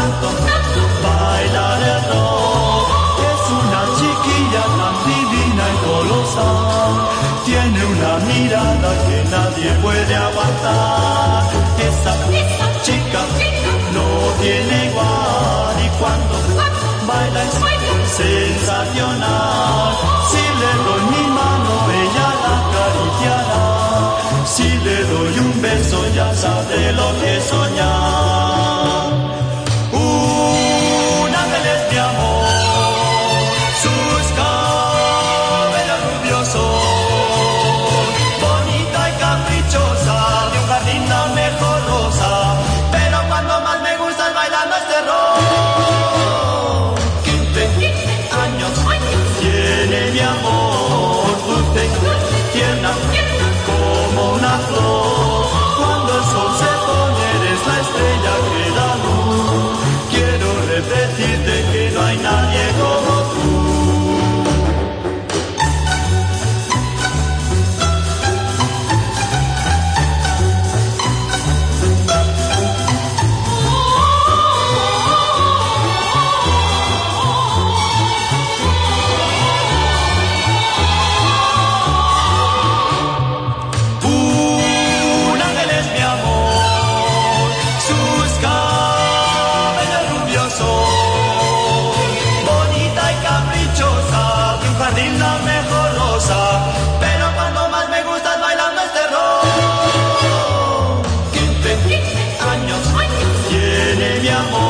tanto, baila el rock. Es una chiquilla tan divina y colosal. Tiene una mirada que nadie puede aguantar. Esa, chica, no tiene igual y cuando baila es sensacional. Si le doy mi mano, ella la acariciará. Si le doy un beso, ya sabe lo amor.